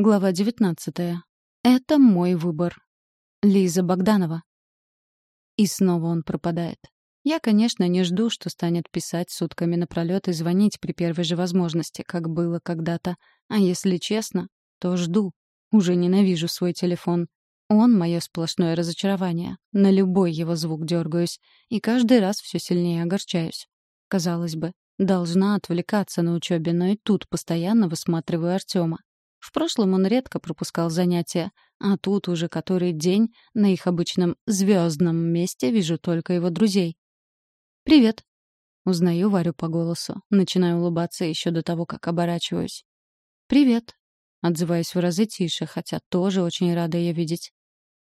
Глава 19. Это мой выбор. Лиза Богданова. И снова он пропадает. Я, конечно, не жду, что станет писать сутками напролёт и звонить при первой же возможности, как было когда-то. А если честно, то жду. Уже ненавижу свой телефон. Он — мое сплошное разочарование. На любой его звук дергаюсь. И каждый раз все сильнее огорчаюсь. Казалось бы, должна отвлекаться на учебе, но и тут постоянно высматриваю Артема. В прошлом он редко пропускал занятия, а тут уже который день на их обычном звездном месте вижу только его друзей. «Привет!» Узнаю Варю по голосу. Начинаю улыбаться еще до того, как оборачиваюсь. «Привет!» Отзываюсь в разы тише, хотя тоже очень рада ее видеть.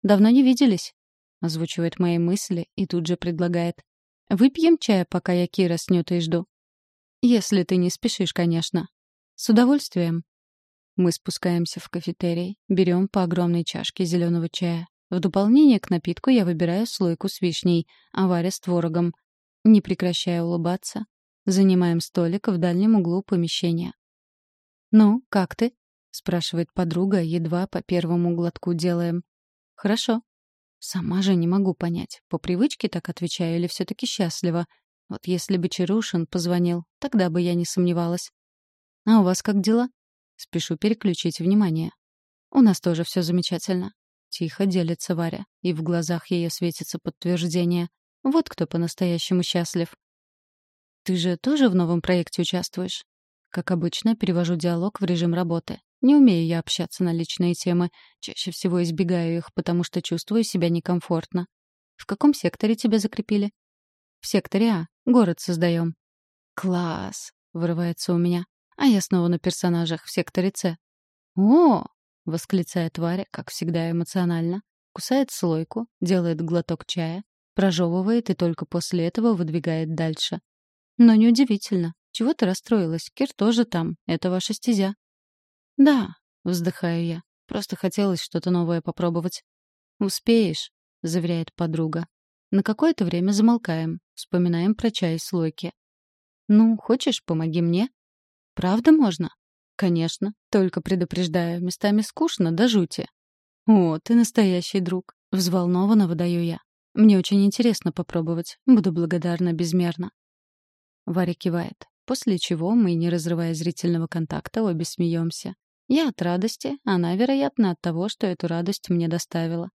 «Давно не виделись?» Озвучивает мои мысли и тут же предлагает. «Выпьем чая, пока я Кира с Нютой жду?» «Если ты не спешишь, конечно». «С удовольствием», мы спускаемся в кафетерий, берем по огромной чашке зеленого чая. В дополнение к напитку я выбираю слойку с вишней, а Варя с творогом. Не прекращая улыбаться, занимаем столик в дальнем углу помещения. «Ну, как ты?» — спрашивает подруга, едва по первому глотку делаем. «Хорошо». Сама же не могу понять, по привычке так отвечаю или все таки счастлива. Вот если бы Чарушин позвонил, тогда бы я не сомневалась. «А у вас как дела?» Спешу переключить внимание. «У нас тоже все замечательно». Тихо делится Варя, и в глазах ее светится подтверждение. Вот кто по-настоящему счастлив. «Ты же тоже в новом проекте участвуешь?» Как обычно, перевожу диалог в режим работы. Не умею я общаться на личные темы. Чаще всего избегаю их, потому что чувствую себя некомфортно. В каком секторе тебя закрепили? В секторе А. Город создаем. Класс! Вырывается у меня. А я снова на персонажах в секторе С. «О!» — восклицает Варя, как всегда эмоционально. Кусает слойку, делает глоток чая, прожевывает и только после этого выдвигает дальше. Но неудивительно. Чего ты расстроилась? Кир тоже там. Это ваша стезя. Да, вздыхаю я. Просто хотелось что-то новое попробовать. Успеешь, заверяет подруга. На какое-то время замолкаем, вспоминаем про чай и слойки. Ну, хочешь, помоги мне? Правда можно? Конечно, только предупреждаю, местами скучно до жути. О, ты настоящий друг. Взволнованно выдаю я. Мне очень интересно попробовать. Буду благодарна безмерно. Варя кивает, после чего мы, не разрывая зрительного контакта, обе смеемся. Я от радости, она, вероятно, от того, что эту радость мне доставила.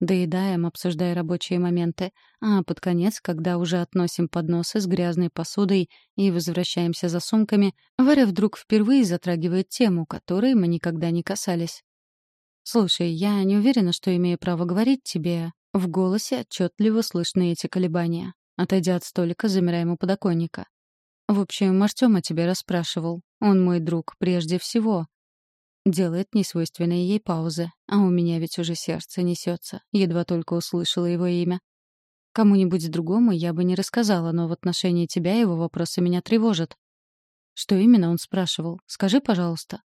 Доедаем, обсуждая рабочие моменты, а под конец, когда уже относим подносы с грязной посудой и возвращаемся за сумками, Варя вдруг впервые затрагивает тему, которой мы никогда не касались. «Слушай, я не уверена, что имею право говорить тебе». В голосе отчетливо слышны эти колебания. Отойдя от столика, замираем у подоконника. «В общем, Артём о тебе расспрашивал. Он мой друг прежде всего. Делает несвойственные ей паузы, а у меня ведь уже сердце несется, едва только услышала его имя. Кому-нибудь другому я бы не рассказала, но в отношении тебя его вопросы меня тревожат. Что именно он спрашивал? Скажи, пожалуйста.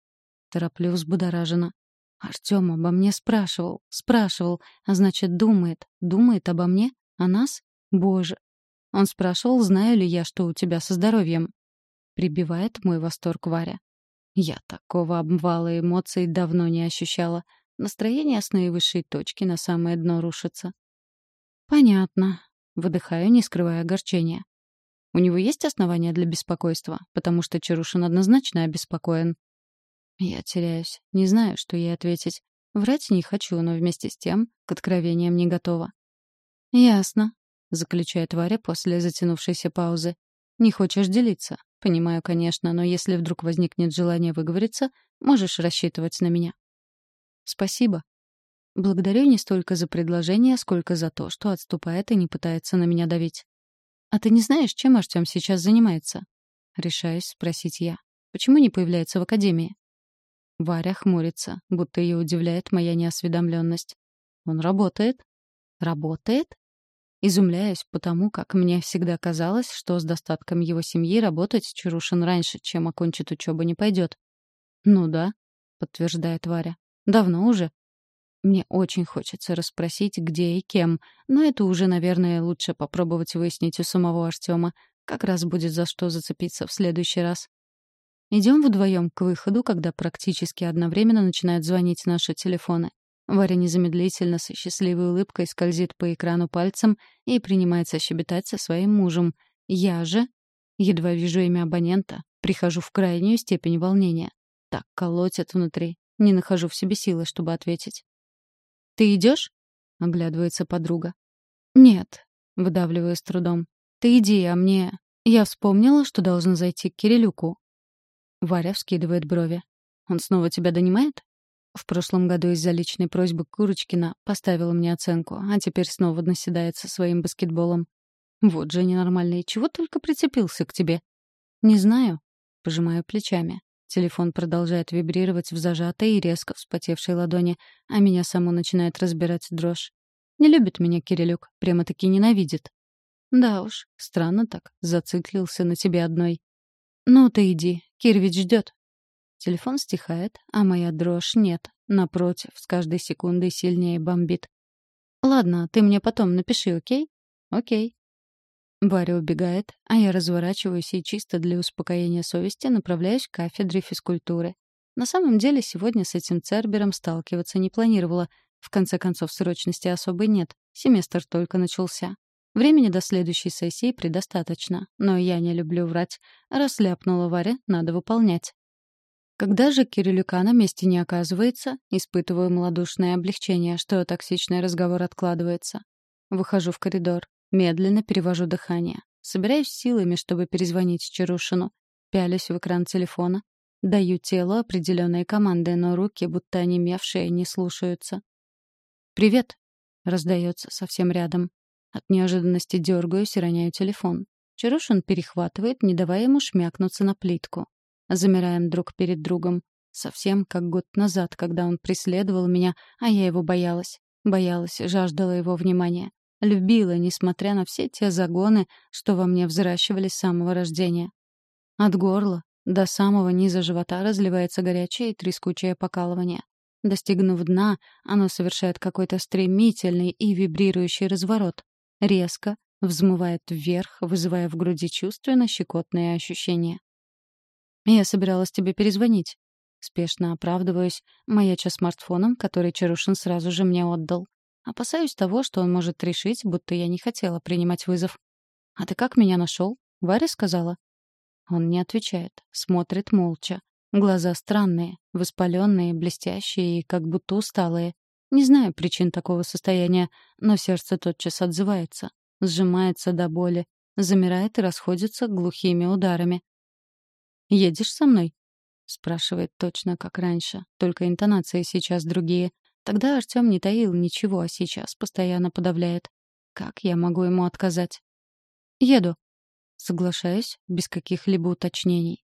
Тороплю взбудораженно. Артём обо мне спрашивал, спрашивал, а значит, думает. Думает обо мне? О нас? Боже. Он спрашивал, знаю ли я, что у тебя со здоровьем. Прибивает мой восторг Варя. Я такого обвала эмоций давно не ощущала. Настроение с наивысшей точки на самое дно рушится. «Понятно». Выдыхаю, не скрывая огорчения. У него есть основания для беспокойства, потому что Чарушин однозначно обеспокоен. Я теряюсь, не знаю, что ей ответить. Врать не хочу, но вместе с тем к откровениям не готова. «Ясно», — заключает Варя после затянувшейся паузы. «Не хочешь делиться? Понимаю, конечно, но если вдруг возникнет желание выговориться, можешь рассчитывать на меня. Спасибо. Благодарю не столько за предложение, сколько за то, что отступает и не пытается на меня давить. А ты не знаешь, чем Артём сейчас занимается? Решаюсь спросить я. Почему не появляется в академии? Варя хмурится, будто ее удивляет моя неосведомленность. Он работает. Работает? Изумляюсь потому, как мне всегда казалось, что с достатком его семьи работать Чарушин раньше, чем окончит учебу, не пойдет. «Ну да», — подтверждает Варя. «Давно уже». Мне очень хочется расспросить, где и кем, но это уже, наверное, лучше попробовать выяснить у самого Артема. Как раз будет за что зацепиться в следующий раз. Идем вдвоем к выходу, когда практически одновременно начинают звонить наши телефоны. Варя незамедлительно со счастливой улыбкой скользит по экрану пальцем и принимается щебетать со своим мужем. Я же, едва вижу имя абонента, прихожу в крайнюю степень волнения. Так колотит внутри. Не нахожу в себе силы, чтобы ответить. «Ты идешь?» — оглядывается подруга. «Нет», — выдавливаю с трудом. «Ты иди, а мне...» Я вспомнила, что должен зайти к Кирилюку. Варя вскидывает брови. «Он снова тебя донимает?» В прошлом году из-за личной просьбы Курочкина поставила мне оценку, а теперь снова наседает со своим баскетболом. Вот же ненормальный, чего только прицепился к тебе. Не знаю. Пожимаю плечами. Телефон продолжает вибрировать в зажатой и резко вспотевшей ладони, а меня само начинает разбирать дрожь. Не любит меня Кирилюк, прямо-таки ненавидит. Да уж, странно так, зациклился на тебе одной. Ну ты иди, Кирвич ждет. Телефон стихает, а моя дрожь нет. Напротив, с каждой секундой сильнее бомбит. «Ладно, ты мне потом напиши, окей?» «Окей». Варя убегает, а я разворачиваюсь и чисто для успокоения совести направляюсь к кафедре физкультуры. На самом деле сегодня с этим Цербером сталкиваться не планировала. В конце концов, срочности особой нет. Семестр только начался. Времени до следующей сессии предостаточно. Но я не люблю врать. Раз ляпнула Варя, надо выполнять. Когда же Кирилюка на месте не оказывается, испытываю малодушное облегчение, что токсичный разговор откладывается. Выхожу в коридор, медленно перевожу дыхание. Собираюсь силами, чтобы перезвонить Чарушину. Пялюсь в экран телефона. Даю телу определенные команды, но руки, будто онемевшие, не слушаются. «Привет!» — раздается совсем рядом. От неожиданности дергаюсь и роняю телефон. Чарушин перехватывает, не давая ему шмякнуться на плитку. Замираем друг перед другом. Совсем как год назад, когда он преследовал меня, а я его боялась. Боялась, жаждала его внимания. Любила, несмотря на все те загоны, что во мне взращивали с самого рождения. От горла до самого низа живота разливается горячее и трескучее покалывание. Достигнув дна, оно совершает какой-то стремительный и вибрирующий разворот. Резко взмывает вверх, вызывая в груди чувственно щекотные ощущения. «Я собиралась тебе перезвонить». Спешно оправдываюсь, маяча смартфоном, который Чарушин сразу же мне отдал. Опасаюсь того, что он может решить, будто я не хотела принимать вызов. «А ты как меня нашел? Варя сказала?» Он не отвечает, смотрит молча. Глаза странные, воспаленные, блестящие и как будто усталые. Не знаю причин такого состояния, но сердце тотчас отзывается, сжимается до боли, замирает и расходится глухими ударами. «Едешь со мной?» — спрашивает точно как раньше, только интонации сейчас другие. Тогда Артём не таил ничего, а сейчас постоянно подавляет. Как я могу ему отказать? «Еду». Соглашаюсь, без каких-либо уточнений.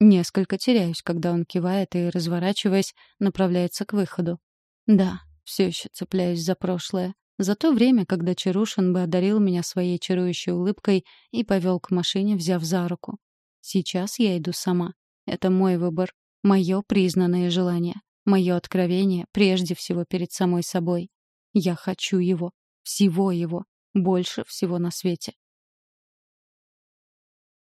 Несколько теряюсь, когда он кивает и, разворачиваясь, направляется к выходу. Да, все еще цепляюсь за прошлое. За то время, когда Чарушин бы одарил меня своей чарующей улыбкой и повел к машине, взяв за руку. Сейчас я иду сама. Это мой выбор, мое признанное желание, мое откровение прежде всего перед самой собой. Я хочу его, всего его, больше всего на свете.